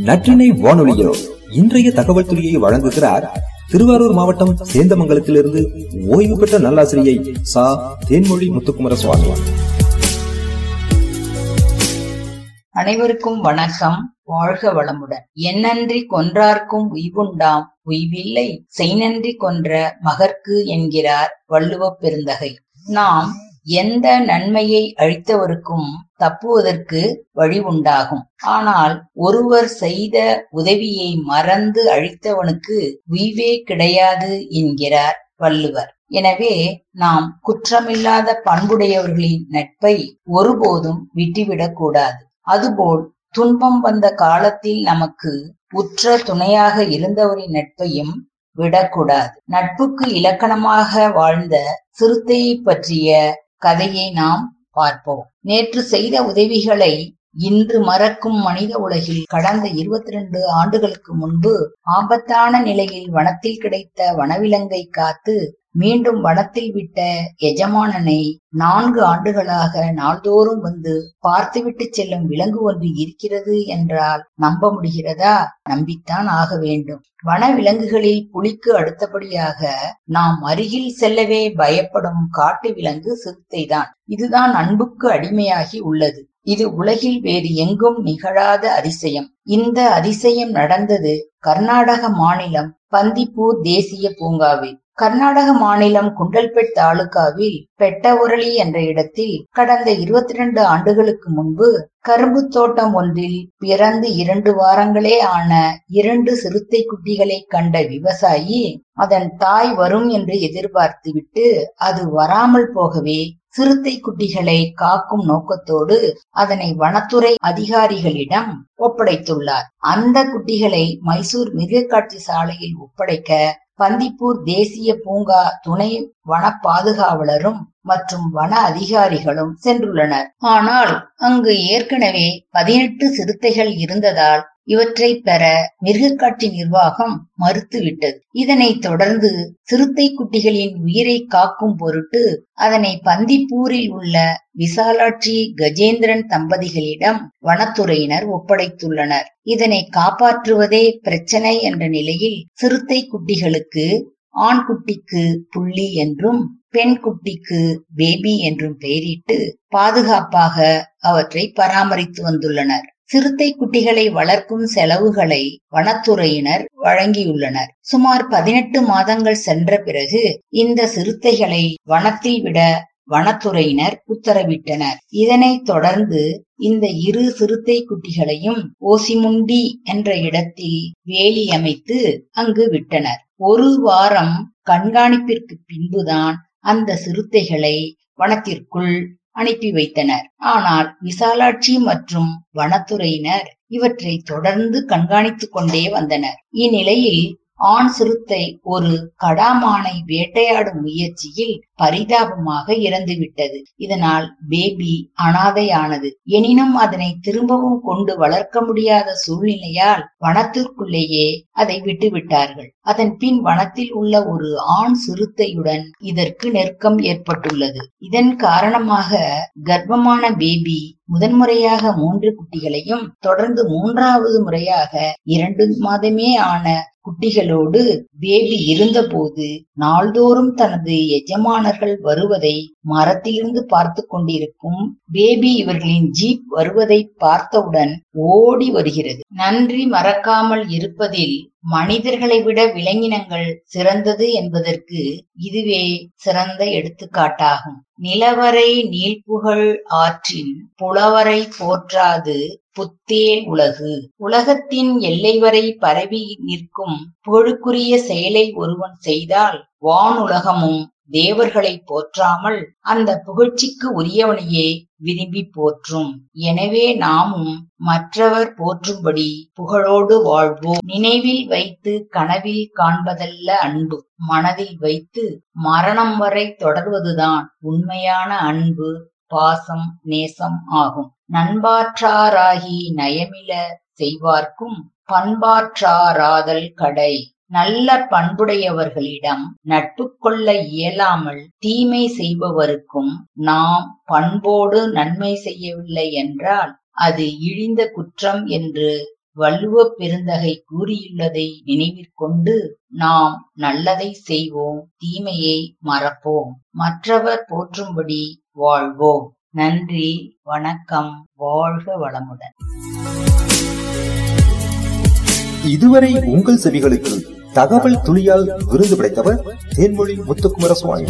நற்றினை வானொலியோ. இன்றைய தகவல் துறையை வழங்குகிறார் திருவாரூர் மாவட்டம் சேந்தமங்கலத்திலிருந்து ஓய்வு பெற்ற நல்லாசிரியை சா. தேன்மொழி முத்துக்குமர சுவாமி அனைவருக்கும் வணக்கம். வாழ்க வளமுடன். என்னன்றி கொன்றார்க்கும் உய்வுண்டாம். உய்வில்லை. செய்நன்றி கொன்ற மகர்க்கு என்கிறார் வள்ளுவப் பெருந்தகை. நாம் எந்த நன்மையை அழித்தவருக்கும் தப்புவதற்கு வழி உண்டாகும் ஆனால் ஒருவர் செய்த உதவியை மறந்து அழித்தவனுக்கு உய்வே கிடையாது என்கிறார் வள்ளுவர். எனவே நாம் குற்றமில்லாத பண்புடையவர்களின் நட்பை ஒருபோதும் விட்டுவிடக் கூடாது. அதுபோல் துன்பம் வந்த காலத்தில் நமக்கு உற்ற துணையாக இருந்தவரின் நட்பையும் விடக்கூடாது. நட்புக்கு இலக்கணமாக வாழ்ந்த சிறுத்தையை பற்றிய கதையை நாம் பார்ப்போம். நேற்று செய்த உதவிகளை இன்று மறக்கும் மனித உலகில் கடந்த இருபத்தி ரெண்டு ஆண்டுகளுக்கு முன்பு ஆபத்தான நிலையில் வனத்தில் கிடைத்த வனவிலங்கை காத்து மீண்டும் வனத்தில் விட்ட எஜமானனை நான்கு ஆண்டுகளாக நாள்தோறும் வந்து பார்த்துவிட்டு செல்லும் விலங்கு ஒன்று இருக்கிறது என்றால் நம்ப முடிகிறதா? நம்பித்தான் ஆக வேண்டும். வன விலங்குகளில் புலிக்கு அடுத்தபடியாக நாம் அருகில் செல்லவே பயப்படும் காட்டு விலங்கு சிறுத்தைதான். இதுதான் அன்புக்கு அடிமையாகி உள்ளது. இது உலகில் வேறு எங்கும் நிகழாத அதிசயம். இந்த அதிசயம் நடந்தது கர்நாடக மாநிலம் பந்திப்பூர் தேசிய பூங்காவில். கர்நாடக மாநிலம் குண்டல்பேட் தாலுகாவில் பெட்டவுரளி என்ற இடத்தில் கடந்த இருபத்தி ரெண்டு ஆண்டுகளுக்கு முன்பு கரும்பு தோட்டம் ஒன்றில் பிறந்து இரண்டு வாரங்களே ஆன இரண்டு சிறுத்தை குட்டிகளை கண்ட விவசாயி அதன் தாய் வரும் என்று எதிர்பார்த்துவிட்டு அது வராமல் போகவே சிறுத்தை குட்டிகளை காக்கும் நோக்கத்தோடு அதனை வனத்துறை அதிகாரிகளிடம் ஒப்படைத்துள்ளார். அந்த குட்டிகளை மைசூர் மிருகக்காட்சி சாலையில் ஒப்படைக்க பந்திப்பூர் தேசிய பூங்கா துணை வன பாதுகாவலரும் மற்றும் வன அதிகாரிகளும் சென்றுள்ளனர். ஆனால் அங்கு ஏற்கனவே பதினெட்டு சிறுத்தைகள் இருந்ததால் இவற்றை பெற மிருகக்காட்சி நிர்வாகம் மறுத்துவிட்டது. இதனைத் தொடர்ந்து சிறுத்தை குட்டிகளின் உயிரை காக்கும் பொருட்டு அதனை பந்திப்பூரில் உள்ள விசாலாட்சி கஜேந்திரன் தம்பதிகளிடம் வனத்துறையினர் ஒப்படைத்துள்ளனர். இதனை காப்பாற்றுவதே பிரச்சனை என்ற நிலையில் சிறுத்தை குட்டிகளுக்கு ஆண் குட்டிக்கு புள்ளி என்றும் பெண் குட்டிக்கு பேபி என்றும் பெயரிட்டு பாதுகாப்பாக அவற்றை பராமரித்து வந்துள்ளனர். சிறுத்தை குட்டிகளை வளர்க்கும் செலவுகளை வனத்துறையினர் வழங்கியுள்ளனர். சுமார் பதினெட்டு மாதங்கள் சென்ற பிறகு இந்த சிறுத்தைகளை வனத்தில் விட வனத்துறையினர் உத்தரவிட்டனர். இதனைத் தொடர்ந்து இந்த இரு சிறுத்தை குட்டிகளையும் ஓசிமுண்டி என்ற இடத்தில் வேலி அமைத்து அங்கு விட்டனர். ஒரு வாரம் கண்காணிப்பிற்கு பின்புதான் அந்த சிறுத்தைகளை வனத்திற்குள் அனுப்பி வைத்தனர். ஆனால் விசாலாட்சி மற்றும் வனத்துறையினர் இவற்றை தொடர்ந்து கண்காணித்துக் கொண்டே வந்தனர். இந்நிலையில் ஆண் சிறுத்தை ஒரு கடாமானை வேட்டையாடும் முயற்சியில் பரிதாபமாக இறந்துவிட்டது. இதனால் பேபி அனாதையானது. எனினும் அதனை திரும்பவும் கொண்டு வளர்க்க முடியாத சூழ்நிலையால் வனத்திற்குள்ளேயே அதை விட்டுவிட்டார்கள். அதன் பின் வனத்தில் உள்ள ஒரு ஆண் சிறுத்தையுடன் இதற்கு நெருக்கம் ஏற்பட்டுள்ளது. இதன் காரணமாக கர்ப்பமான பேபி முதன்முறையாக மூன்று குட்டிகளையும் தொடர்ந்து மூன்றாவது முறையாக இரண்டு மாதமே ஆன குட்டிகளோடு பேபி இருந்தபோது நாள்தோறும் தனது எஜமானர்கள் வருவதை மரத்திலிருந்து பார்த்து கொண்டிருக்கும் பேபி இவர்களின் ஜீப் வருவதை பார்த்தவுடன் ஓடி வருகிறது. நன்றி மறக்காமல் இருப்பதில் மனிதர்களை விட விலங்கினங்கள் சிறந்தது என்பதற்கு இதுவே சிறந்த எடுத்துக்காட்டாகும். நிலவரை நீழ்ப்புகழ் ஆற்றின் புலவரை போற்றாது புத்தே உலகு. உலகத்தின் எல்லை வரை பரவி நிற்கும் புகழுக்குரிய செயலை ஒருவன் செய்தால் வானுலகமும் தேவர்களை போற்றாமல் அந்த புகழ்ச்சிக்கு உரியவனையே விரும்பி போற்றும். எனவே நாமும் மற்றவர் போற்றும்படி புகழோடு வாழ்வோம். நினைவில் வைத்து கனவில் காண்பதல்ல அன்பு. மனதில் வைத்து மரணம் வரை தொடர்வதுதான் உண்மையான அன்பு பாசம் நேசம் ஆகும். நண்பாற்றாராகி நயமில செய்வார்க்கும் பண்பாற்றாராதல் கடை. நல்ல பண்புடையவர்களிடம் நட்பு கொள்ள இயலாமல் தீமை செய்பவருக்கும் நாம் பண்போடு நன்மை செய்யவில்லை என்றால் அது இழிந்த குற்றம் என்று வள்ளுவ பெருந்தகை கூறியுள்ளதை நினைவிற்கொண்டு நாம் நல்லதை செய்வோம் தீமையை மறப்போம். மற்றவர் போற்றும்படி வாழ்வோம். நன்றி வணக்கம் வாழ்க வளமுடன். இதுவரை உங்கள் செவிகளுக்கு தகவல் துளியால் விருது படைத்தவர் தேன்மொழி முத்துக்குமார சுவாமி